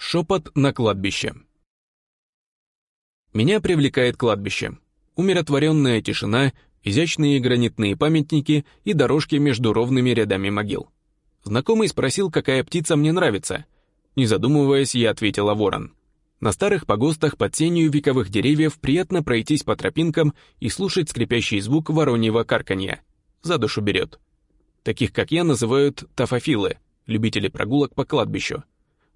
Шепот на кладбище. Меня привлекает кладбище. Умиротворенная тишина, изящные гранитные памятники и дорожки между ровными рядами могил. Знакомый спросил, какая птица мне нравится. Не задумываясь, я ответила ворон. На старых погостах под тенью вековых деревьев приятно пройтись по тропинкам и слушать скрипящий звук вороньего карканья. За душу берет. Таких, как я, называют тафофилы, любители прогулок по кладбищу.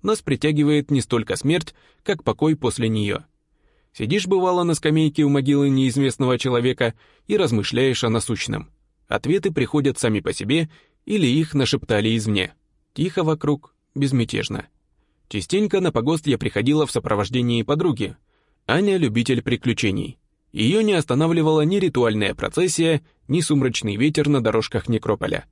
Нас притягивает не столько смерть, как покой после нее. Сидишь, бывало, на скамейке у могилы неизвестного человека и размышляешь о насущном. Ответы приходят сами по себе или их нашептали извне. Тихо вокруг, безмятежно. Частенько на погост я приходила в сопровождении подруги. Аня — любитель приключений. Ее не останавливала ни ритуальная процессия, ни сумрачный ветер на дорожках некрополя.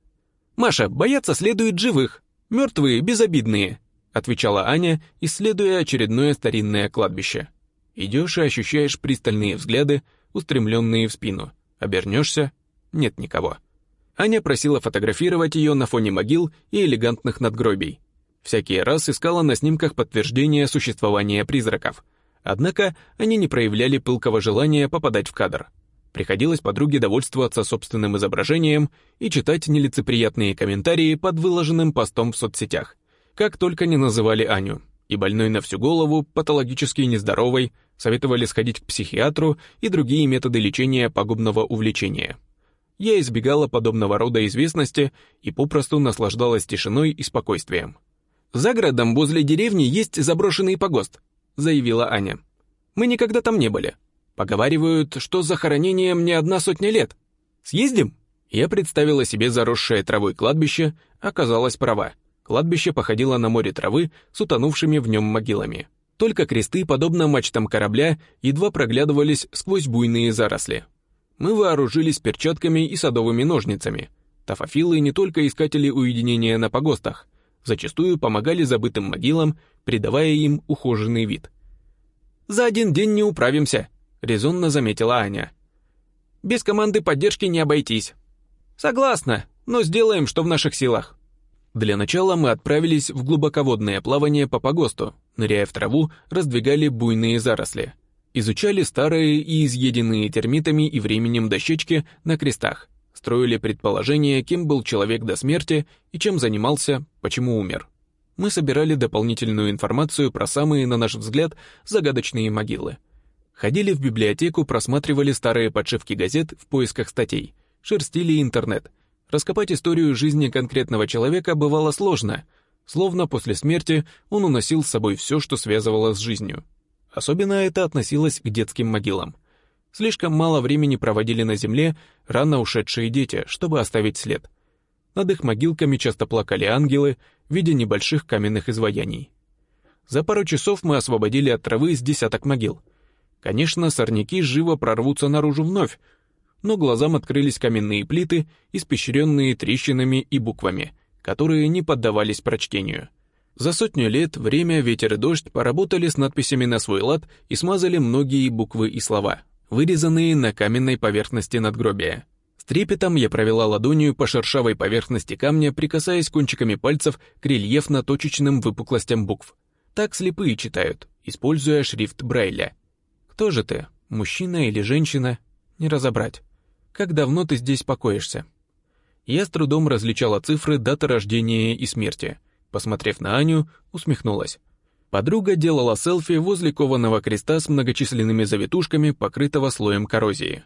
«Маша, бояться следует живых, мертвые безобидные», отвечала Аня, исследуя очередное старинное кладбище. Идешь и ощущаешь пристальные взгляды, устремленные в спину. Обернешься — нет никого. Аня просила фотографировать ее на фоне могил и элегантных надгробий. Всякий раз искала на снимках подтверждение существования призраков. Однако они не проявляли пылкого желания попадать в кадр. Приходилось подруге довольствоваться собственным изображением и читать нелицеприятные комментарии под выложенным постом в соцсетях. Как только не называли Аню. И больной на всю голову, патологически нездоровой, советовали сходить к психиатру и другие методы лечения пагубного увлечения. Я избегала подобного рода известности и попросту наслаждалась тишиной и спокойствием. «За городом возле деревни есть заброшенный погост», — заявила Аня. «Мы никогда там не были. Поговаривают, что захоронением не одна сотня лет. Съездим?» Я представила себе заросшее травой кладбище, оказалась права. Кладбище походило на море травы с утонувшими в нем могилами. Только кресты, подобно мачтам корабля, едва проглядывались сквозь буйные заросли. Мы вооружились перчатками и садовыми ножницами. Тафофилы не только искатели уединения на погостах, зачастую помогали забытым могилам, придавая им ухоженный вид. «За один день не управимся», — резонно заметила Аня. «Без команды поддержки не обойтись». «Согласна, но сделаем, что в наших силах». Для начала мы отправились в глубоководное плавание по погосту, ныряя в траву, раздвигали буйные заросли. Изучали старые и изъеденные термитами и временем дощечки на крестах, строили предположения, кем был человек до смерти и чем занимался, почему умер. Мы собирали дополнительную информацию про самые, на наш взгляд, загадочные могилы. Ходили в библиотеку, просматривали старые подшивки газет в поисках статей, шерстили интернет. Раскопать историю жизни конкретного человека бывало сложно, словно после смерти он уносил с собой все, что связывало с жизнью. Особенно это относилось к детским могилам. Слишком мало времени проводили на земле рано ушедшие дети, чтобы оставить след. Над их могилками часто плакали ангелы в виде небольших каменных изваяний. За пару часов мы освободили от травы с десяток могил. Конечно, сорняки живо прорвутся наружу вновь, но глазам открылись каменные плиты, испещренные трещинами и буквами, которые не поддавались прочтению. За сотню лет время, ветер и дождь поработали с надписями на свой лад и смазали многие буквы и слова, вырезанные на каменной поверхности надгробия. С трепетом я провела ладонью по шершавой поверхности камня, прикасаясь кончиками пальцев к рельефно-точечным выпуклостям букв. Так слепые читают, используя шрифт Брайля. Кто же ты, мужчина или женщина? Не разобрать. Как давно ты здесь покоишься? Я с трудом различала цифры даты рождения и смерти. Посмотрев на Аню, усмехнулась. Подруга делала селфи возле кованого креста с многочисленными завитушками, покрытого слоем коррозии.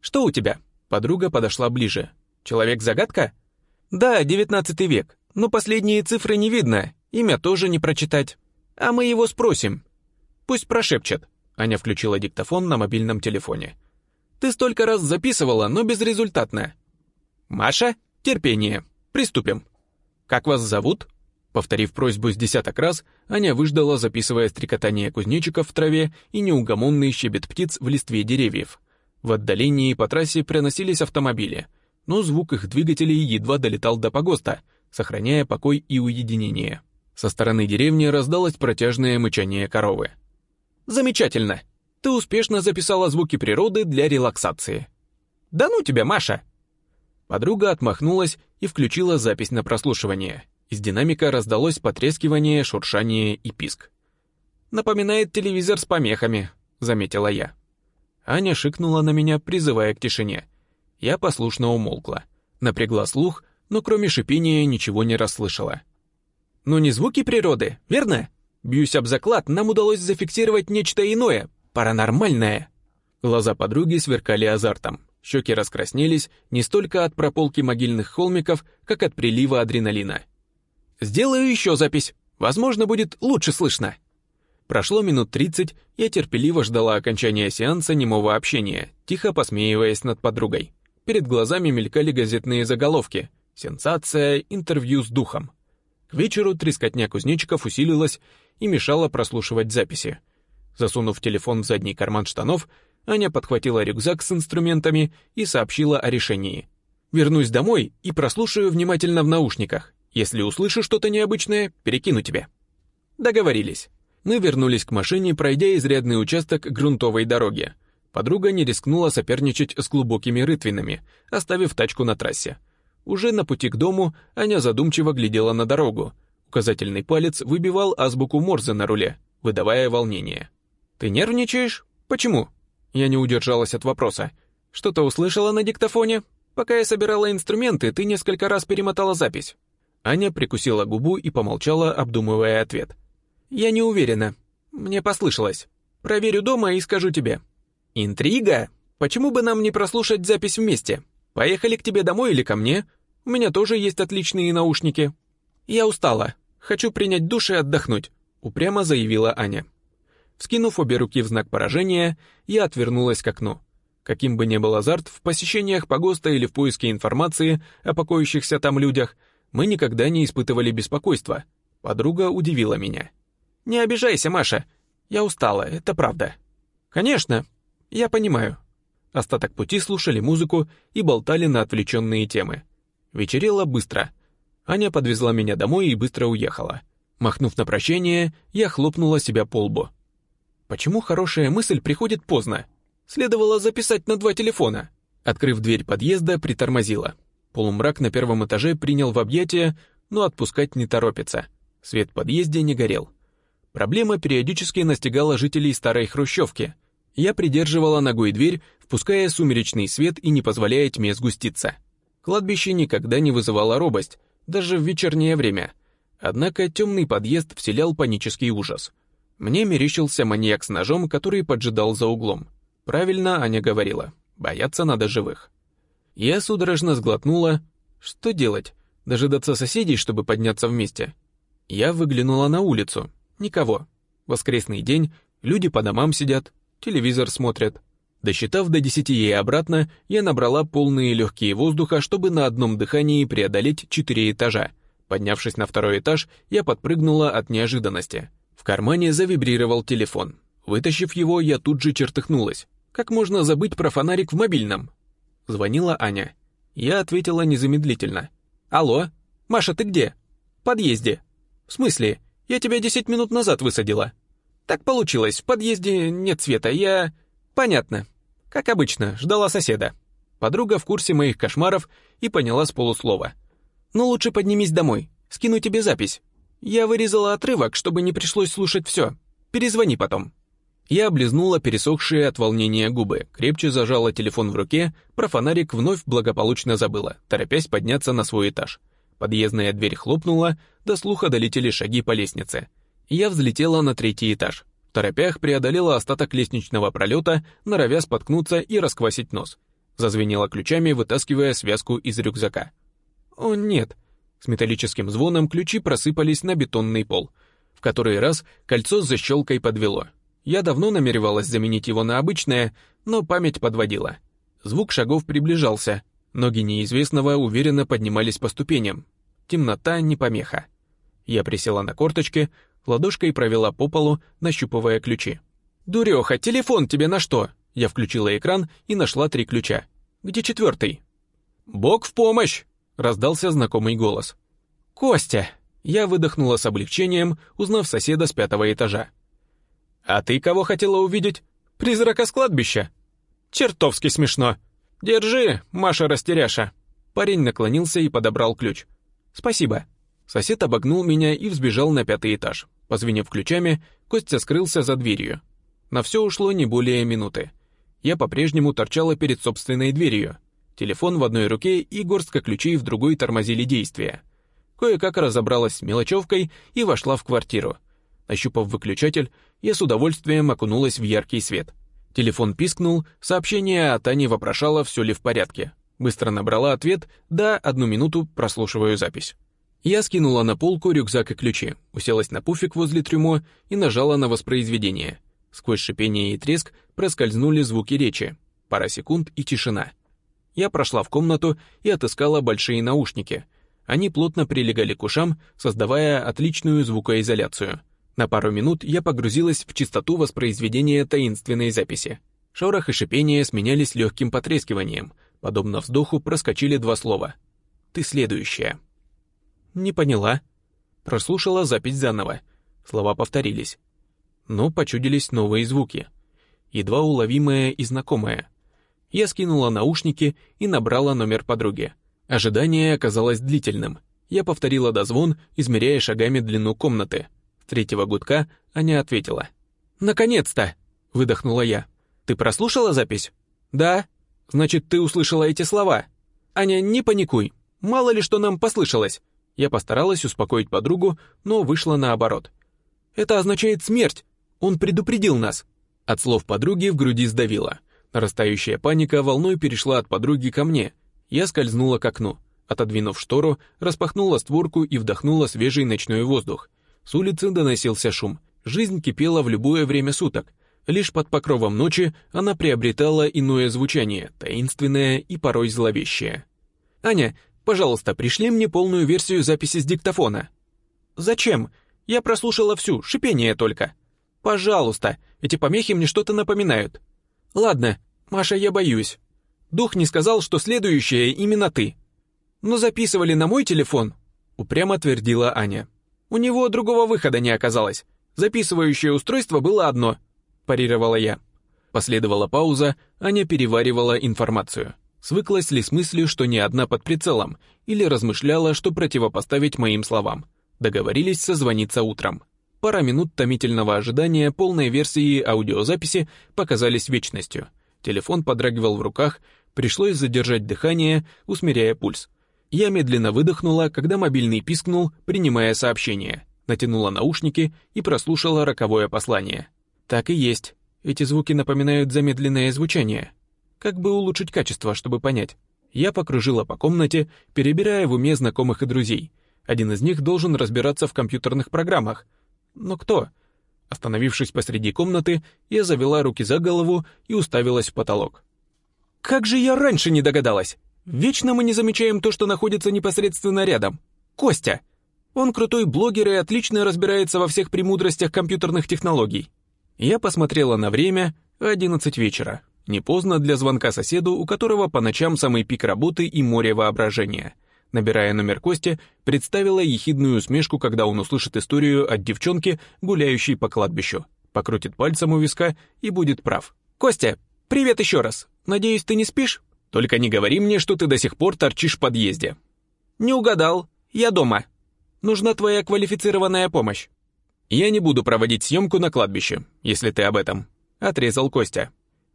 «Что у тебя?» Подруга подошла ближе. «Человек-загадка?» «Да, девятнадцатый век, но последние цифры не видно, имя тоже не прочитать. А мы его спросим. Пусть прошепчет». Аня включила диктофон на мобильном телефоне. «Ты столько раз записывала, но безрезультатно». «Маша, терпение. Приступим. Как вас зовут?» Повторив просьбу с десяток раз, Аня выждала, записывая стрекотание кузнечиков в траве и неугомонный щебет птиц в листве деревьев. В отдалении по трассе проносились автомобили, но звук их двигателей едва долетал до погоста, сохраняя покой и уединение. Со стороны деревни раздалось протяжное мычание коровы. «Замечательно! Ты успешно записала звуки природы для релаксации». «Да ну тебя, Маша!» Подруга отмахнулась и включила запись на прослушивание. Из динамика раздалось потрескивание, шуршание и писк. «Напоминает телевизор с помехами», — заметила я. Аня шикнула на меня, призывая к тишине. Я послушно умолкла. Напрягла слух, но кроме шипения ничего не расслышала. «Ну не звуки природы, верно? Бьюсь об заклад, нам удалось зафиксировать нечто иное, паранормальное». Глаза подруги сверкали азартом. Щеки раскраснелись не столько от прополки могильных холмиков, как от прилива адреналина. «Сделаю еще запись. Возможно, будет лучше слышно». Прошло минут тридцать, я терпеливо ждала окончания сеанса немого общения, тихо посмеиваясь над подругой. Перед глазами мелькали газетные заголовки «Сенсация, интервью с духом». К вечеру трескотня кузнечиков усилилась и мешала прослушивать записи. Засунув телефон в задний карман штанов, Аня подхватила рюкзак с инструментами и сообщила о решении. «Вернусь домой и прослушаю внимательно в наушниках. Если услышу что-то необычное, перекину тебе». Договорились. Мы вернулись к машине, пройдя изрядный участок грунтовой дороги. Подруга не рискнула соперничать с глубокими рытвинами, оставив тачку на трассе. Уже на пути к дому Аня задумчиво глядела на дорогу. Указательный палец выбивал азбуку Морзе на руле, выдавая волнение. «Ты нервничаешь? Почему?» Я не удержалась от вопроса. «Что-то услышала на диктофоне? Пока я собирала инструменты, ты несколько раз перемотала запись». Аня прикусила губу и помолчала, обдумывая ответ. «Я не уверена. Мне послышалось. Проверю дома и скажу тебе». «Интрига? Почему бы нам не прослушать запись вместе? Поехали к тебе домой или ко мне? У меня тоже есть отличные наушники». «Я устала. Хочу принять душ и отдохнуть», — упрямо заявила Аня. Вскинув обе руки в знак поражения, я отвернулась к окну. Каким бы ни был азарт в посещениях погоста или в поиске информации о покоящихся там людях, мы никогда не испытывали беспокойства. Подруга удивила меня. «Не обижайся, Маша. Я устала, это правда». «Конечно, я понимаю». Остаток пути слушали музыку и болтали на отвлеченные темы. Вечерело быстро. Аня подвезла меня домой и быстро уехала. Махнув на прощение, я хлопнула себя по лбу. Почему хорошая мысль приходит поздно? Следовало записать на два телефона. Открыв дверь подъезда, притормозила. Полумрак на первом этаже принял в объятия, но отпускать не торопится. Свет в подъезде не горел. Проблема периодически настигала жителей старой хрущевки. Я придерживала ногой дверь, впуская сумеречный свет и не позволяя тьме сгуститься. Кладбище никогда не вызывало робость, даже в вечернее время. Однако темный подъезд вселял панический ужас — мне мерещился маньяк с ножом, который поджидал за углом. Правильно Аня говорила, бояться надо живых. Я судорожно сглотнула. Что делать? Дожидаться соседей, чтобы подняться вместе? Я выглянула на улицу. Никого. Воскресный день, люди по домам сидят, телевизор смотрят. Досчитав до десяти и обратно, я набрала полные легкие воздуха, чтобы на одном дыхании преодолеть четыре этажа. Поднявшись на второй этаж, я подпрыгнула от неожиданности. Кармане завибрировал телефон. Вытащив его, я тут же чертыхнулась. Как можно забыть про фонарик в мобильном? Звонила Аня. Я ответила незамедлительно. «Алло? Маша, ты где?» «В подъезде». «В смысле? Я тебя десять минут назад высадила». «Так получилось, в подъезде нет света, я...» «Понятно. Как обычно, ждала соседа». Подруга в курсе моих кошмаров и поняла с полуслова. «Ну лучше поднимись домой, скину тебе запись. Я вырезала отрывок, чтобы не пришлось слушать все. Перезвони потом». Я облизнула пересохшие от волнения губы, крепче зажала телефон в руке, про фонарик вновь благополучно забыла, торопясь подняться на свой этаж. Подъездная дверь хлопнула, до слуха долетели шаги по лестнице. Я взлетела на третий этаж. В торопях преодолела остаток лестничного пролета, норовя споткнуться и расквасить нос. Зазвенела ключами, вытаскивая связку из рюкзака. «О, нет!» С металлическим звоном ключи просыпались на бетонный пол. В который раз кольцо с защелкой подвело. Я давно намеревалась заменить его на обычное, но память подводила. Звук шагов приближался. Ноги неизвестного уверенно поднимались по ступеням. Темнота не помеха. Я присела на корточки, ладошкой провела по полу, нащупывая ключи. «Дуреха, телефон тебе на что?» Я включила экран и нашла три ключа. «Где четвертый?» «Бог в помощь!» Раздался знакомый голос. «Костя!» Я выдохнула с облегчением, узнав соседа с пятого этажа. «А ты кого хотела увидеть? Призрака с кладбища?» «Чертовски смешно!» «Держи, Маша-растеряша!» Парень наклонился и подобрал ключ. «Спасибо». Сосед обогнул меня и взбежал на пятый этаж. Позвенев ключами, Костя скрылся за дверью. На все ушло не более минуты. Я по-прежнему торчала перед собственной дверью. Телефон в одной руке и горстка ключей в другой тормозили действия. Кое-как разобралась с мелочевкой и вошла в квартиру. Ощупав выключатель, я с удовольствием окунулась в яркий свет. Телефон пискнул, сообщение от Ани вопрошало, все ли в порядке. Быстро набрала ответ «Да, одну минуту, прослушиваю запись». Я скинула на полку рюкзак и ключи, уселась на пуфик возле трюмо и нажала на воспроизведение. Сквозь шипение и треск проскользнули звуки речи. Пара секунд и тишина. Я прошла в комнату и отыскала большие наушники. Они плотно прилегали к ушам, создавая отличную звукоизоляцию. На пару минут я погрузилась в чистоту воспроизведения таинственной записи. Шорох и шипение сменялись легким потрескиванием — Подобно вздоху проскочили два слова. «Ты следующая». «Не поняла». Прослушала запись заново. Слова повторились. Но почудились новые звуки. Едва уловимое и знакомое. Я скинула наушники и набрала номер подруги. Ожидание оказалось длительным. Я повторила дозвон, измеряя шагами длину комнаты. С третьего гудка Аня ответила. «Наконец-то!» — выдохнула я. «Ты прослушала запись?» «Да», Значит, ты услышала эти слова. Аня, не паникуй. Мало ли что нам послышалось. Я постаралась успокоить подругу, но вышло наоборот. Это означает смерть. Он предупредил нас. От слов подруги в груди сдавило. Нарастающая паника волной перешла от подруги ко мне. Я скользнула к окну. Отодвинув штору, распахнула створку и вдохнула свежий ночной воздух. С улицы доносился шум. Жизнь кипела в любое время суток. Лишь под покровом ночи она приобретала иное звучание, таинственное и порой зловещее. «Аня, пожалуйста, пришли мне полную версию записи с диктофона». «Зачем? Я прослушала всю, шипение только». «Пожалуйста, эти помехи мне что-то напоминают». «Ладно, Маша, я боюсь. Дух не сказал, что следующее именно ты». «Но записывали на мой телефон», — упрямо твердила Аня. «У него другого выхода не оказалось. Записывающее устройство было одно — парировала я. Последовала пауза, Аня переваривала информацию. Свыклась ли с мыслью, что не одна под прицелом, или размышляла, что противопоставить моим словам. Договорились созвониться утром. Пара минут томительного ожидания полной версии аудиозаписи показались вечностью. Телефон подрагивал в руках, пришлось задержать дыхание, усмиряя пульс. Я медленно выдохнула, когда мобильный пискнул, принимая сообщение. Натянула наушники и прослушала роковое послание. Так и есть. Эти звуки напоминают замедленное звучание. Как бы улучшить качество, чтобы понять? Я покружила по комнате, перебирая в уме знакомых и друзей. Один из них должен разбираться в компьютерных программах. Но кто? Остановившись посреди комнаты, я завела руки за голову и уставилась в потолок. «Как же я раньше не догадалась! Вечно мы не замечаем то, что находится непосредственно рядом. Костя! Он крутой блогер и отлично разбирается во всех премудростях компьютерных технологий. Я посмотрела на время, 11 вечера. Не поздно для звонка соседу, у которого по ночам самый пик работы и море воображения. Набирая номер Кости, представила ехидную усмешку, когда он услышит историю от девчонки, гуляющей по кладбищу. Покрутит пальцем у виска и будет прав. «Костя, привет еще раз. Надеюсь, ты не спишь? Только не говори мне, что ты до сих пор торчишь в подъезде». «Не угадал. Я дома. Нужна твоя квалифицированная помощь». «Я не буду проводить съемку на кладбище, если ты об этом», — отрезал Костя.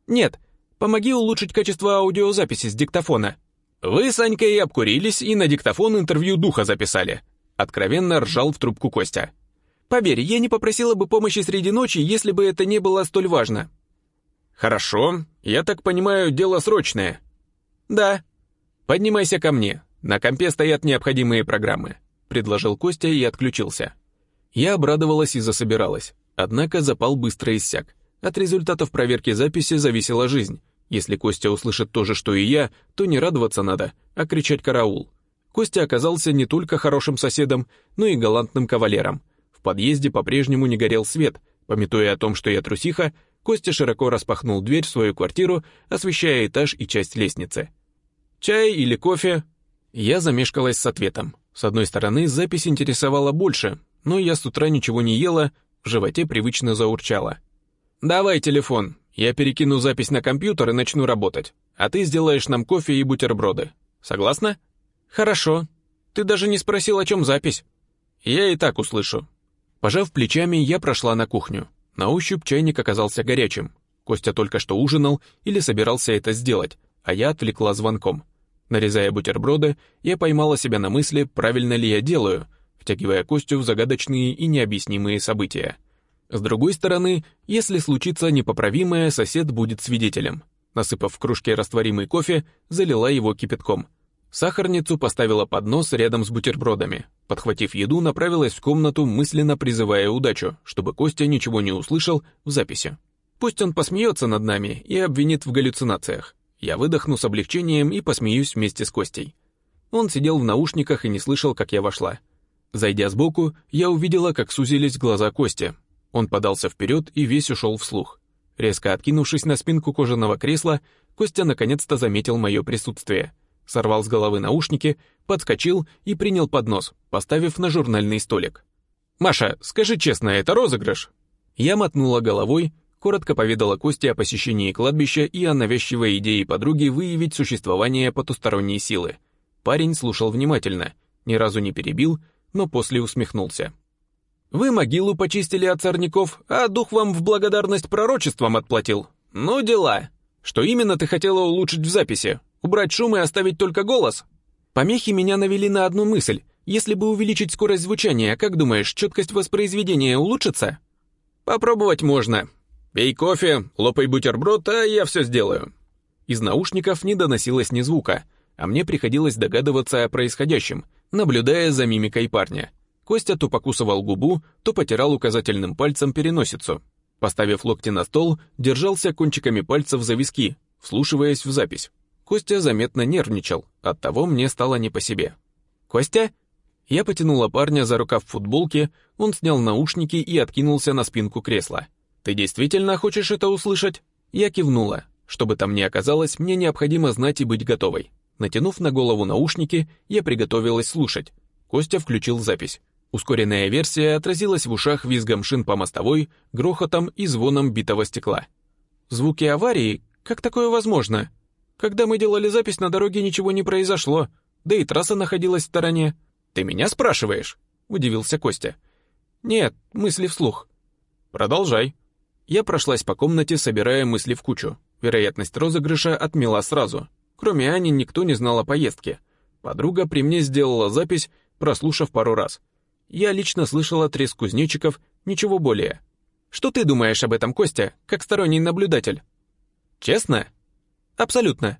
«Нет, помоги улучшить качество аудиозаписи с диктофона». «Вы, Санька, и обкурились, и на диктофон интервью духа записали», — откровенно ржал в трубку Костя. «Поверь, я не попросила бы помощи среди ночи, если бы это не было столь важно». «Хорошо, я так понимаю, дело срочное». «Да». «Поднимайся ко мне, на компе стоят необходимые программы», — предложил Костя и отключился. Я обрадовалась и засобиралась. Однако запал быстро иссяк. От результатов проверки записи зависела жизнь. Если Костя услышит то же, что и я, то не радоваться надо, а кричать «караул». Костя оказался не только хорошим соседом, но и галантным кавалером. В подъезде по-прежнему не горел свет. Пометуя о том, что я трусиха, Костя широко распахнул дверь в свою квартиру, освещая этаж и часть лестницы. «Чай или кофе?» Я замешкалась с ответом. С одной стороны, запись интересовала больше, но я с утра ничего не ела, в животе привычно заурчало. «Давай телефон, я перекину запись на компьютер и начну работать, а ты сделаешь нам кофе и бутерброды. Согласна?» «Хорошо. Ты даже не спросил, о чем запись». «Я и так услышу». Пожав плечами, я прошла на кухню. На ощупь чайник оказался горячим. Костя только что ужинал или собирался это сделать, а я отвлекла звонком. Нарезая бутерброды, я поймала себя на мысли, правильно ли я делаю, втягивая Костю в загадочные и необъяснимые события. С другой стороны, если случится непоправимое, сосед будет свидетелем. Насыпав в кружке растворимый кофе, залила его кипятком. Сахарницу поставила под нос рядом с бутербродами. Подхватив еду, направилась в комнату, мысленно призывая удачу, чтобы Костя ничего не услышал в записи. Пусть он посмеется над нами и обвинит в галлюцинациях. Я выдохну с облегчением и посмеюсь вместе с Костей. Он сидел в наушниках и не слышал, как я вошла. Зайдя сбоку, я увидела, как сузились глаза Кости. Он подался вперед и весь ушел вслух. Резко откинувшись на спинку кожаного кресла, Костя наконец-то заметил мое присутствие. Сорвал с головы наушники, подскочил и принял поднос, поставив на журнальный столик. «Маша, скажи честно, это розыгрыш?» Я мотнула головой, коротко поведала Косте о посещении кладбища и о навязчивой идее подруги выявить существование потусторонней силы. Парень слушал внимательно, ни разу не перебил, но после усмехнулся. Вы могилу почистили от сорняков, а дух вам в благодарность пророчеством отплатил. Ну дела. Что именно ты хотела улучшить в записи? Убрать шум и оставить только голос? Помехи меня навели на одну мысль. Если бы увеличить скорость звучания, как думаешь, четкость воспроизведения улучшится? Попробовать можно. Пей кофе, лопай бутерброд, а я все сделаю. Из наушников не доносилось ни звука, а мне приходилось догадываться о происходящем, наблюдая за мимикой парня. Костя то покусывал губу, то потирал указательным пальцем переносицу. Поставив локти на стол, держался кончиками пальцев за виски, вслушиваясь в запись. Костя заметно нервничал, оттого мне стало не по себе. «Костя?» Я потянула парня за рукав футболки, он снял наушники и откинулся на спинку кресла. «Ты действительно хочешь это услышать?» Я кивнула. Чтобы там ни оказалось, мне необходимо знать и быть готовой. Натянув на голову наушники, я приготовилась слушать. Костя включил запись. Ускоренная версия отразилась в ушах визгом шин по мостовой, грохотом и звоном битого стекла. Звуки аварии? Как такое возможно? Когда мы делали запись, на дороге ничего не произошло, да и трасса находилась в стороне. Ты меня спрашиваешь? Удивился Костя. Нет, мысли вслух. Продолжай. Я прошлась по комнате, собирая мысли в кучу. Вероятность розыгрыша отмела сразу. Кроме Ани, никто не знал о поездке. Подруга при мне сделала запись, прослушав пару раз. Я лично слышала треск кузнечиков, ничего более. Что ты думаешь об этом, Костя, как сторонний наблюдатель? Честно? Абсолютно.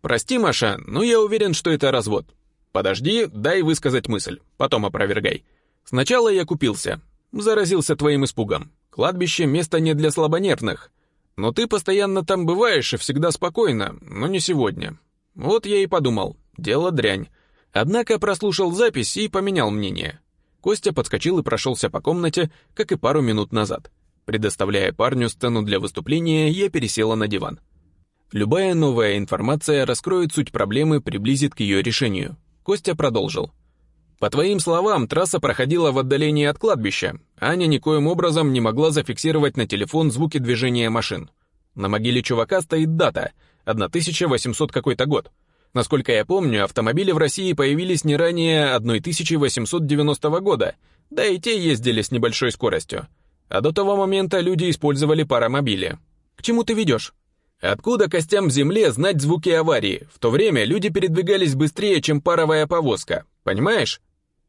Прости, Маша, но я уверен, что это развод. Подожди, дай высказать мысль, потом опровергай. Сначала я купился, заразился твоим испугом. Кладбище — место не для слабонервных. Но ты постоянно там бываешь и всегда спокойно, но не сегодня. Вот я и подумал, дело дрянь. Однако прослушал запись и поменял мнение. Костя подскочил и прошелся по комнате, как и пару минут назад. Предоставляя парню сцену для выступления, я пересела на диван. Любая новая информация раскроет суть проблемы, приблизит к ее решению. Костя продолжил. По твоим словам, трасса проходила в отдалении от кладбища. Аня никоим образом не могла зафиксировать на телефон звуки движения машин. На могиле чувака стоит дата — 1800 какой-то год. Насколько я помню, автомобили в России появились не ранее 1890 года, да и те ездили с небольшой скоростью. А до того момента люди использовали паромобили. К чему ты ведешь? Откуда костям в земле знать звуки аварии? В то время люди передвигались быстрее, чем паровая повозка. Понимаешь?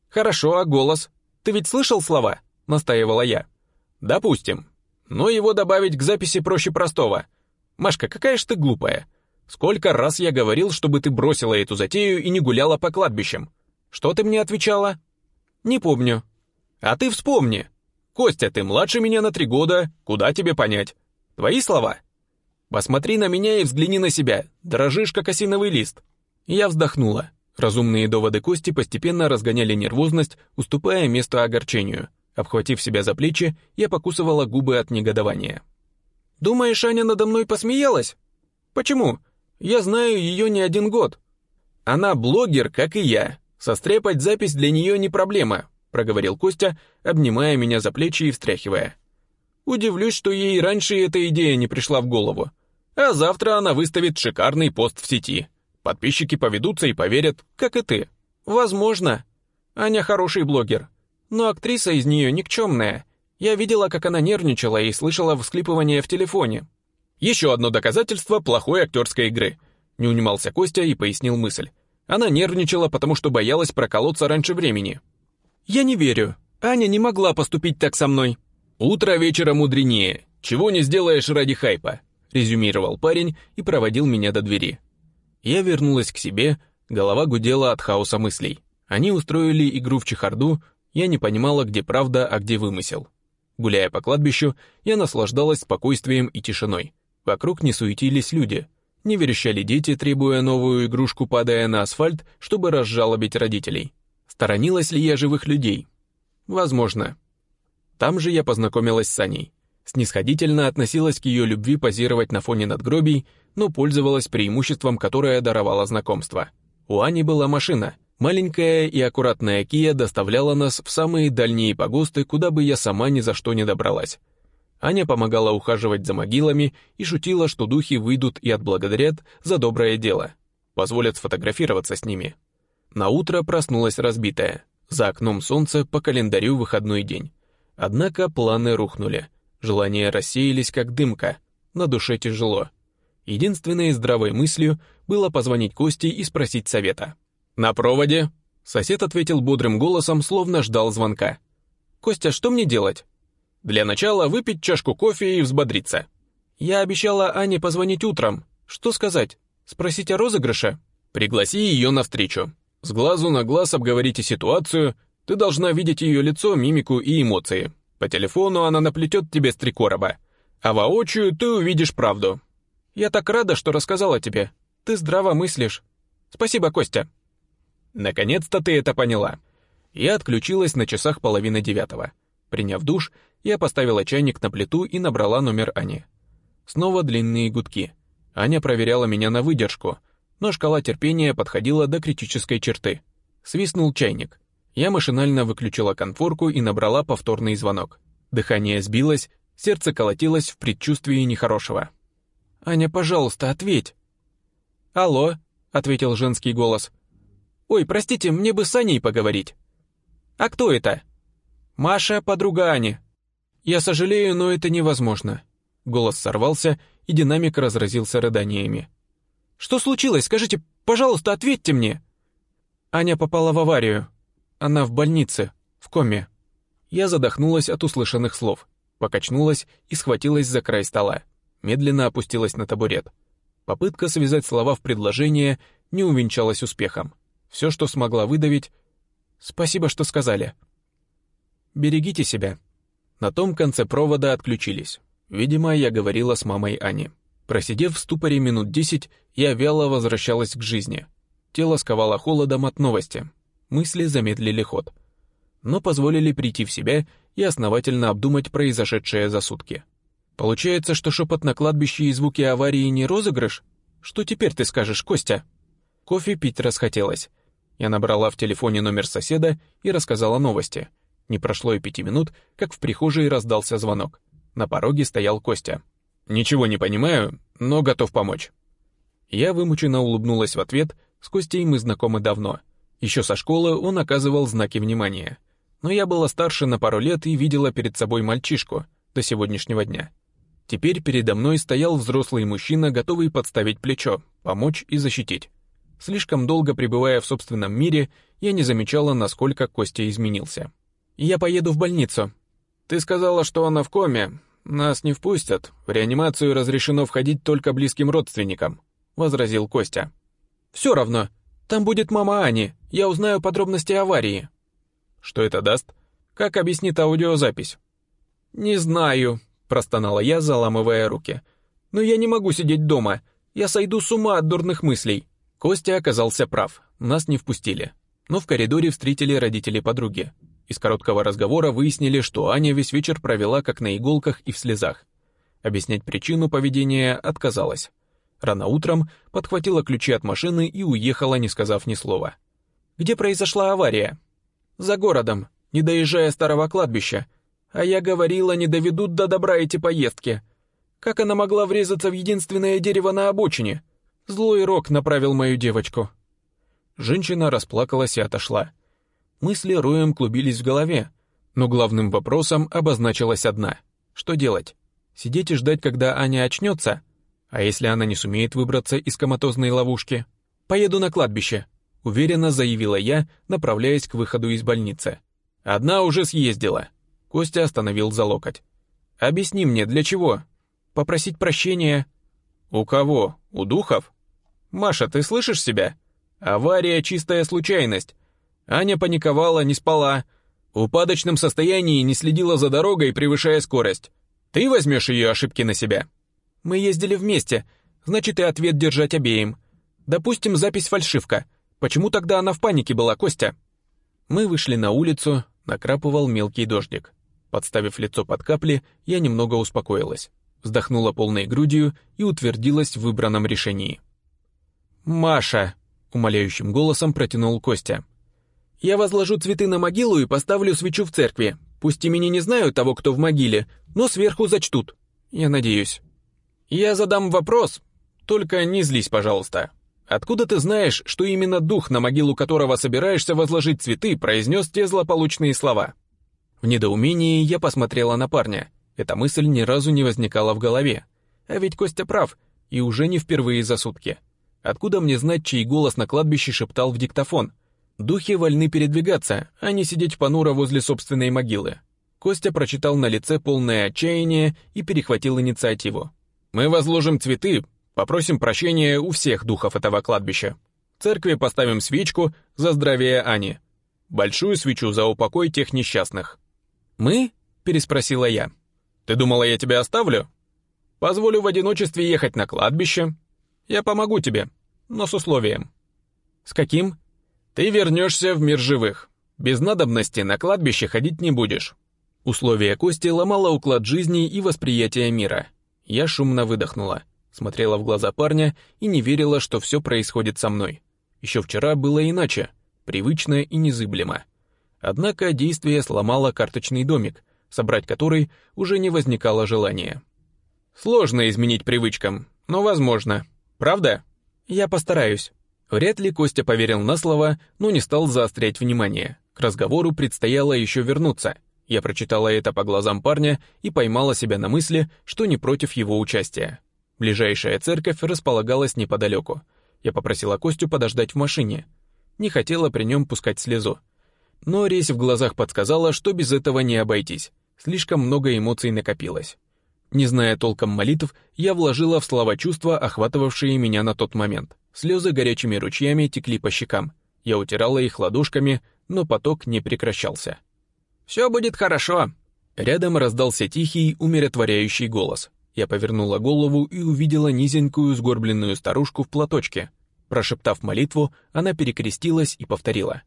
Хорошо, а голос? Ты ведь слышал слова? Настаивала я. Допустим. Но его добавить к записи проще простого. Машка, какая ж ты глупая. Сколько раз я говорил, чтобы ты бросила эту затею и не гуляла по кладбищам? Что ты мне отвечала? Не помню. А ты вспомни. Костя, ты младше меня на три года, куда тебе понять? Твои слова? Посмотри на меня и взгляни на себя, дрожишь, как осиновый лист. Я вздохнула. Разумные доводы Кости постепенно разгоняли нервозность, уступая место огорчению. Обхватив себя за плечи, я покусывала губы от негодования. «Думаешь, Аня надо мной посмеялась? Почему? Я знаю ее не один год. Она блогер, как и я. Состряпать запись для нее не проблема, проговорил Костя, обнимая меня за плечи и встряхивая. Удивлюсь, что ей раньше эта идея не пришла в голову. А завтра она выставит шикарный пост в сети. Подписчики поведутся и поверят, как и ты. Возможно. Аня хороший блогер. Но актриса из нее никчемная. Я видела, как она нервничала и слышала всклипывание в телефоне. Еще одно доказательство плохой актерской игры. Не унимался Костя и пояснил мысль. Она нервничала, потому что боялась проколоться раньше времени. «Я не верю. Аня не могла поступить так со мной». «Утро вечера мудренее. Чего не сделаешь ради хайпа», резюмировал парень и проводил меня до двери. Я вернулась к себе, голова гудела от хаоса мыслей. Они устроили игру в чехарду, я не понимала, где правда, а где вымысел. Гуляя по кладбищу, я наслаждалась спокойствием и тишиной. Вокруг не суетились люди, не верещали дети, требуя новую игрушку, падая на асфальт, чтобы разжалобить родителей. Сторонилась ли я живых людей? Возможно. Там же я познакомилась с Аней. Снисходительно относилась к ее любви позировать на фоне надгробий, но пользовалась преимуществом, которое даровало знакомство. У Ани была машина. Маленькая и аккуратная Кия доставляла нас в самые дальние погосты, куда бы я сама ни за что не добралась. Аня помогала ухаживать за могилами и шутила, что духи выйдут и отблагодарят за доброе дело. Позволят сфотографироваться с ними. На утро проснулась разбитая. За окном солнце по календарю выходной день. Однако планы рухнули. Желания рассеялись, как дымка. На душе тяжело. Единственной здравой мыслью было позвонить Косте и спросить совета. «На проводе?» Сосед ответил бодрым голосом, словно ждал звонка. «Костя, что мне делать?» Для начала выпить чашку кофе и взбодриться. Я обещала Ане позвонить утром. Что сказать? Спросить о розыгрыше? Пригласи ее на встречу. С глазу на глаз обговорите ситуацию. Ты должна видеть ее лицо, мимику и эмоции. По телефону она наплетет тебе с три короба. А воочию ты увидишь правду. Я так рада, что рассказала тебе. Ты здраво мыслишь. Спасибо, Костя. Наконец-то ты это поняла. Я отключилась на часах половины девятого. Приняв душ, я поставила чайник на плиту и набрала номер Ани. Снова длинные гудки. Аня проверяла меня на выдержку, но шкала терпения подходила до критической черты. Свистнул чайник. Я машинально выключила конфорку и набрала повторный звонок. Дыхание сбилось, сердце колотилось в предчувствии нехорошего. «Аня, пожалуйста, ответь!» «Алло», — ответил женский голос. «Ой, простите, мне бы с Аней поговорить». «А кто это?» «Маша, подруга Ани». «Я сожалею, но это невозможно». Голос сорвался, и динамик разразился рыданиями. «Что случилось? Скажите, пожалуйста, ответьте мне!» Аня попала в аварию. Она в больнице, в коме. Я задохнулась от услышанных слов, покачнулась и схватилась за край стола. Медленно опустилась на табурет. Попытка связать слова в предложение не увенчалась успехом. Все, что смогла выдавить... «Спасибо, что сказали», Берегите себя». На том конце провода отключились. Видимо, я говорила с мамой Ани. Просидев в ступоре минут десять, я вяло возвращалась к жизни. Тело сковало холодом от новости. Мысли замедлили ход. Но позволили прийти в себя и основательно обдумать произошедшее за сутки. Получается, что шепот на кладбище и звуки аварии не розыгрыш? Что теперь ты скажешь, Костя? Кофе пить расхотелось. Я набрала в телефоне номер соседа и рассказала новости — не прошло и пяти минут, как в прихожей раздался звонок. На пороге стоял Костя. «Ничего не понимаю, но готов помочь». Я вымученно улыбнулась в ответ, с Костей мы знакомы давно. Еще со школы он оказывал знаки внимания. Но я была старше на пару лет и видела перед собой мальчишку до сегодняшнего дня. Теперь передо мной стоял взрослый мужчина, готовый подставить плечо, помочь и защитить. Слишком долго пребывая в собственном мире, я не замечала, насколько Костя изменился. Я поеду в больницу. Ты сказала, что она в коме. Нас не впустят. В реанимацию разрешено входить только близким родственникам», — возразил Костя. «Все равно. Там будет мама Ани. Я узнаю подробности аварии». «Что это даст? Как объяснит аудиозапись?» «Не знаю», — простонала я, заламывая руки. «Но я не могу сидеть дома. Я сойду с ума от дурных мыслей». Костя оказался прав. Нас не впустили. Но в коридоре встретили родители подруги. Из короткого разговора выяснили, что Аня весь вечер провела как на иголках и в слезах. Объяснять причину поведения отказалась. Рано утром подхватила ключи от машины и уехала, не сказав ни слова. «Где произошла авария?» «За городом, не доезжая старого кладбища. А я говорила, не доведут до добра эти поездки. Как она могла врезаться в единственное дерево на обочине? Злой рок направил мою девочку». Женщина расплакалась и отошла. Мысли роем клубились в голове, но главным вопросом обозначилась одна. Что делать? Сидеть и ждать, когда Аня очнется? А если она не сумеет выбраться из коматозной ловушки? «Поеду на кладбище», — уверенно заявила я, направляясь к выходу из больницы. «Одна уже съездила». Костя остановил за локоть. «Объясни мне, для чего? Попросить прощения?» «У кого? У духов?» «Маша, ты слышишь себя? Авария — чистая случайность. Аня паниковала, не спала. В упадочном состоянии не следила за дорогой, превышая скорость. Ты возьмешь ее ошибки на себя?» «Мы ездили вместе, значит и ответ держать обеим. Допустим, запись фальшивка. Почему тогда она в панике была, Костя?» Мы вышли на улицу, накрапывал мелкий дождик. Подставив лицо под капли, я немного успокоилась, вздохнула полной грудью и утвердилась в выбранном решении. «Маша!» — умоляющим голосом протянул Костя. «Я возложу цветы на могилу и поставлю свечу в церкви. Пусть имени не знаю того, кто в могиле, но сверху зачтут. Я надеюсь. Я задам вопрос, только не злись, пожалуйста. Откуда ты знаешь, что именно дух, на могилу которого собираешься возложить цветы, произнес те злополучные слова?» В недоумении я посмотрела на парня. Эта мысль ни разу не возникала в голове. А ведь Костя прав, и уже не впервые за сутки. Откуда мне знать, чей голос на кладбище шептал в диктофон? Духи вольны передвигаться, а не сидеть понуро возле собственной могилы. Костя прочитал на лице полное отчаяние и перехватил инициативу. «Мы возложим цветы, попросим прощения у всех духов этого кладбища. Церкви поставим свечку за здравие Ани. Большую свечу за упокой тех несчастных». «Мы?» — переспросила я. «Ты думала, я тебя оставлю? Позволю в одиночестве ехать на кладбище, я помогу тебе, но с условием». «С каким?» «Ты вернешься в мир живых. Без надобности на кладбище ходить не будешь». Условие Кости ломало уклад жизни и восприятие мира. Я шумно выдохнула, смотрела в глаза парня и не верила, что все происходит со мной. Еще вчера было иначе, привычно и незыблемо. Однако действие сломало карточный домик, собрать который уже не возникало желания. Сложно изменить привычкам, но возможно. Правда? Я постараюсь. Вряд ли Костя поверил на слово, но не стал заострять внимание. К разговору предстояло еще вернуться. Я прочитала это по глазам парня и поймала себя на мысли, что не против его участия. Ближайшая церковь располагалась неподалеку. Я попросила Костю подождать в машине. Не хотела при нем пускать слезу. Но резь в глазах подсказала, что без этого не обойтись. Слишком много эмоций накопилось. Не зная толком молитв, я вложила в слова чувства, охватывавшие меня на тот момент. Слезы горячими ручьями текли по щекам. Я утирала их ладошками, но поток не прекращался. «Все будет хорошо!» Рядом раздался тихий, умиротворяющий голос. Я повернула голову и увидела низенькую сгорбленную старушку в платочке. Прошептав молитву, она перекрестилась и повторила.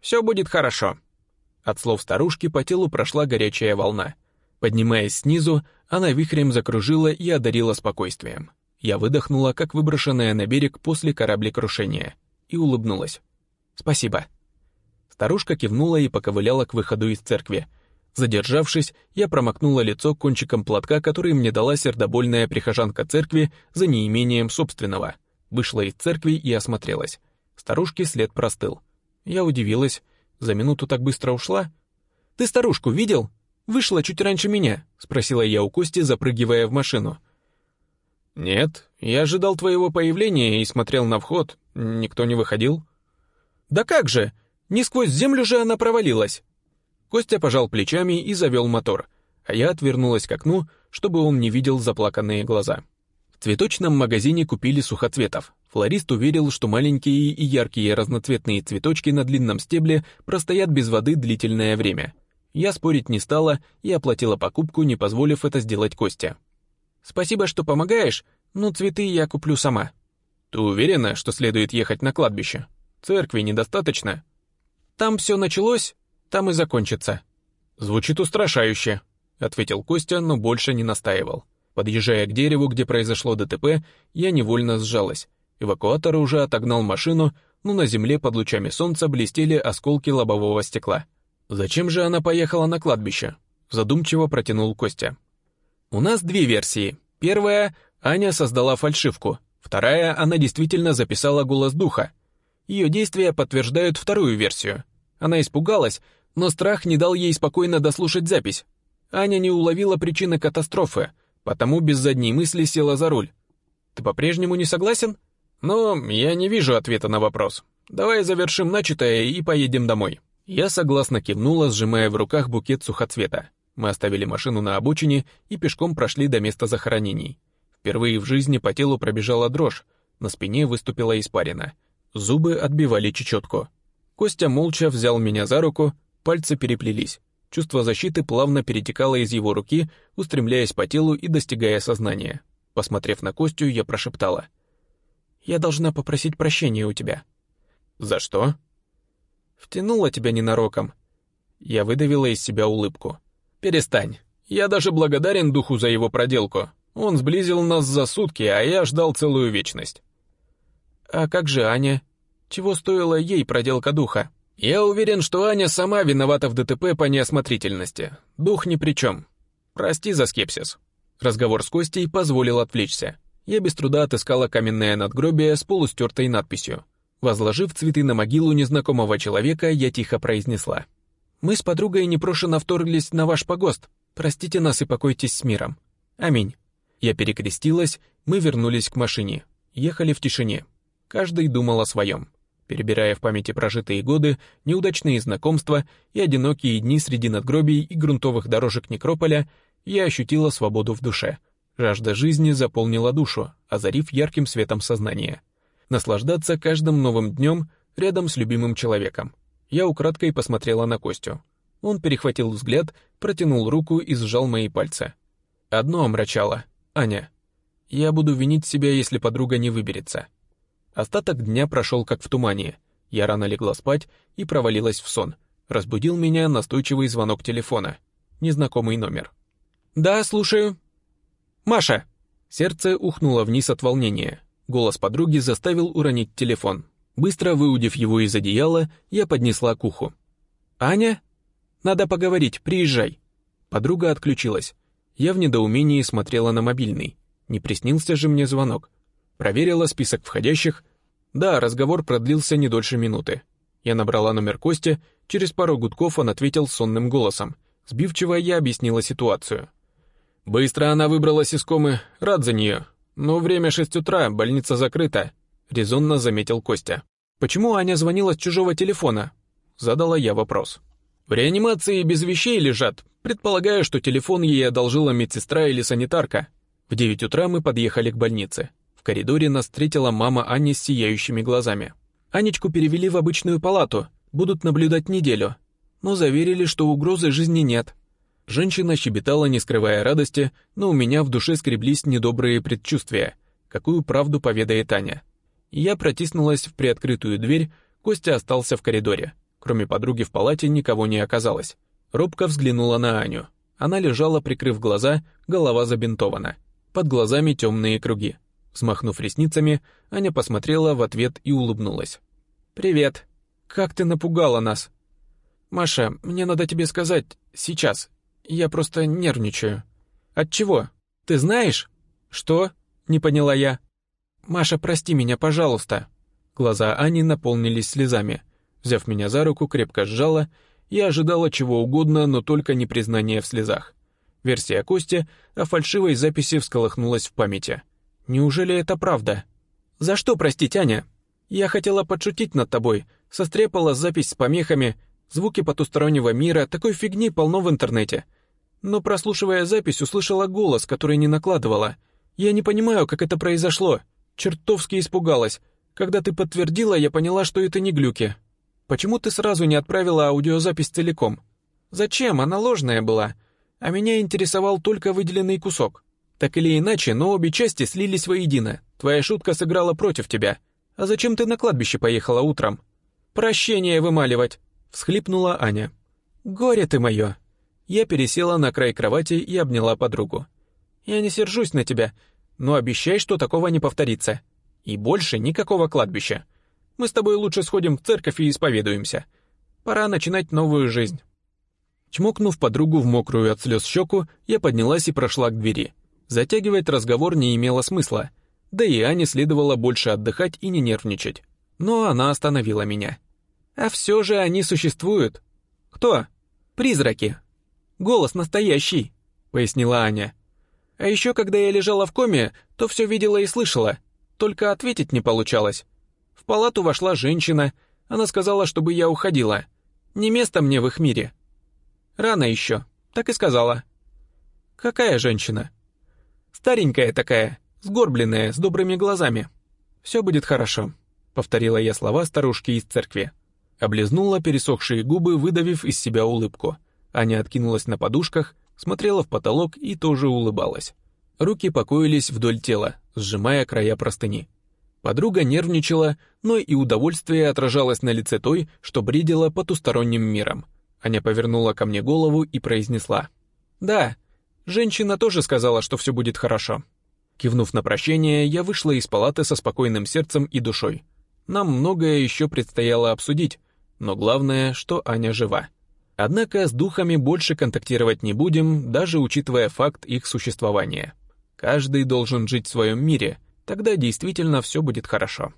«Все будет хорошо!» От слов старушки по телу прошла горячая волна. Поднимаясь снизу, она вихрем закружила и одарила спокойствием. Я выдохнула, как выброшенная на берег после кораблекрушения, и улыбнулась. «Спасибо». Старушка кивнула и поковыляла к выходу из церкви. Задержавшись, я промокнула лицо кончиком платка, который мне дала сердобольная прихожанка церкви за неимением собственного. Вышла из церкви и осмотрелась. Старушке след простыл. Я удивилась. За минуту так быстро ушла? «Ты старушку видел?» Вышла чуть раньше меня», — спросила я у Кости, запрыгивая в машину. «Нет, я ожидал твоего появления и смотрел на вход. Никто не выходил». «Да как же! Не сквозь землю же она провалилась!» Костя пожал плечами и завел мотор, а я отвернулась к окну, чтобы он не видел заплаканные глаза. В цветочном магазине купили сухоцветов. Флорист уверил, что маленькие и яркие разноцветные цветочки на длинном стебле простоят без воды длительное время — я спорить не стала и оплатила покупку, не позволив это сделать Костя. «Спасибо, что помогаешь, но цветы я куплю сама». «Ты уверена, что следует ехать на кладбище? Церкви недостаточно?» «Там все началось, там и закончится». «Звучит устрашающе», — ответил Костя, но больше не настаивал. Подъезжая к дереву, где произошло ДТП, я невольно сжалась. Эвакуатор уже отогнал машину, но на земле под лучами солнца блестели осколки лобового стекла. «Зачем же она поехала на кладбище?» Задумчиво протянул Костя. «У нас две версии. Первая — Аня создала фальшивку. Вторая — она действительно записала голос духа. Ее действия подтверждают вторую версию. Она испугалась, но страх не дал ей спокойно дослушать запись. Аня не уловила причины катастрофы, потому без задней мысли села за руль. «Ты по-прежнему не согласен?» «Но я не вижу ответа на вопрос. Давай завершим начатое и поедем домой». Я согласно кивнула, сжимая в руках букет сухоцвета. Мы оставили машину на обочине и пешком прошли до места захоронений. Впервые в жизни по телу пробежала дрожь, на спине выступила испарина. Зубы отбивали чечетку. Костя молча взял меня за руку, пальцы переплелись. Чувство защиты плавно перетекало из его руки, устремляясь по телу и достигая сознания. Посмотрев на Костю, я прошептала. «Я должна попросить прощения у тебя». «За что?» Втянула тебя ненароком. Я выдавила из себя улыбку. Перестань. Я даже благодарен духу за его проделку. Он сблизил нас за сутки, а я ждал целую вечность. А как же Аня? Чего стоила ей проделка духа? Я уверен, что Аня сама виновата в ДТП по неосмотрительности. Дух ни при чем. Прости за скепсис. Разговор с Костей позволил отвлечься. Я без труда отыскала каменное надгробие с полустертой надписью — Возложив цветы на могилу незнакомого человека, я тихо произнесла. «Мы с подругой непрошено вторглись на ваш погост. Простите нас и покойтесь с миром. Аминь». Я перекрестилась, мы вернулись к машине. Ехали в тишине. Каждый думал о своем. Перебирая в памяти прожитые годы, неудачные знакомства и одинокие дни среди надгробий и грунтовых дорожек некрополя, я ощутила свободу в душе. Жажда жизни заполнила душу, озарив ярким светом сознания наслаждаться каждым новым днем рядом с любимым человеком. Я украдкой посмотрела на Костю. Он перехватил взгляд, протянул руку и сжал мои пальцы. Одно омрачало. «Аня, я буду винить себя, если подруга не выберется». Остаток дня прошел как в тумане. Я рано легла спать и провалилась в сон. Разбудил меня настойчивый звонок телефона. Незнакомый номер. «Да, слушаю». «Маша!» Сердце ухнуло вниз от волнения. Голос подруги заставил уронить телефон. Быстро выудив его из одеяла, я поднесла к уху. «Аня? Надо поговорить, приезжай». Подруга отключилась. Я в недоумении смотрела на мобильный. Не приснился же мне звонок. Проверила список входящих. Да, разговор продлился не дольше минуты. Я набрала номер Кости, через пару гудков он ответил сонным голосом. Сбивчиво я объяснила ситуацию. «Быстро она выбралась из комы, рад за нее. «Но время шесть утра, больница закрыта», — резонно заметил Костя. «Почему Аня звонила с чужого телефона?» — задала я вопрос. «В реанимации без вещей лежат. Предполагаю, что телефон ей одолжила медсестра или санитарка». В девять утра мы подъехали к больнице. В коридоре нас встретила мама Ани с сияющими глазами. Анечку перевели в обычную палату, будут наблюдать неделю. Но заверили, что угрозы жизни нет. Женщина щебетала, не скрывая радости, но у меня в душе скреблись недобрые предчувствия. Какую правду поведает Аня? Я протиснулась в приоткрытую дверь, Костя остался в коридоре. Кроме подруги в палате никого не оказалось. Робко взглянула на Аню. Она лежала, прикрыв глаза, голова забинтована. Под глазами темные круги. Взмахнув ресницами, Аня посмотрела в ответ и улыбнулась. «Привет. Как ты напугала нас?» «Маша, мне надо тебе сказать, сейчас, я просто нервничаю. От чего? Ты знаешь? Что? Не поняла я. Маша, прости меня, пожалуйста. Глаза Ани наполнились слезами. Взяв меня за руку, крепко сжала. Я ожидала чего угодно, но только не признания в слезах. Версия Кости о фальшивой записи всколыхнулась в памяти. Неужели это правда? За что простить, Аня? Я хотела подшутить над тобой, сострепала запись с помехами, звуки потустороннего мира, такой фигни полно в интернете но, прослушивая запись, услышала голос, который не накладывала. Я не понимаю, как это произошло. Чертовски испугалась. Когда ты подтвердила, я поняла, что это не глюки. Почему ты сразу не отправила аудиозапись целиком? Зачем? Она ложная была. А меня интересовал только выделенный кусок. Так или иначе, но обе части слились воедино. Твоя шутка сыграла против тебя. А зачем ты на кладбище поехала утром? Прощение вымаливать, всхлипнула Аня. Горе ты мое. Я пересела на край кровати и обняла подругу. «Я не сержусь на тебя, но обещай, что такого не повторится. И больше никакого кладбища. Мы с тобой лучше сходим в церковь и исповедуемся. Пора начинать новую жизнь». Чмокнув подругу в мокрую от слез щеку, я поднялась и прошла к двери. Затягивать разговор не имело смысла, да и Ане следовало больше отдыхать и не нервничать. Но она остановила меня. А все же они существуют. Кто? Призраки. Голос настоящий, пояснила Аня. А еще, когда я лежала в коме, то все видела и слышала, только ответить не получалось. В палату вошла женщина, она сказала, чтобы я уходила. Не место мне в их мире. Рано еще, так и сказала. Какая женщина? Старенькая такая, сгорбленная, с добрыми глазами. Все будет хорошо, повторила я слова старушки из церкви. Облизнула пересохшие губы, выдавив из себя улыбку. Аня откинулась на подушках, смотрела в потолок и тоже улыбалась. Руки покоились вдоль тела, сжимая края простыни. Подруга нервничала, но и удовольствие отражалось на лице той, что бредила потусторонним миром. Аня повернула ко мне голову и произнесла. «Да, женщина тоже сказала, что все будет хорошо». Кивнув на прощение, я вышла из палаты со спокойным сердцем и душой. Нам многое еще предстояло обсудить, но главное, что Аня жива. Однако с духами больше контактировать не будем, даже учитывая факт их существования. Каждый должен жить в своем мире, тогда действительно все будет хорошо.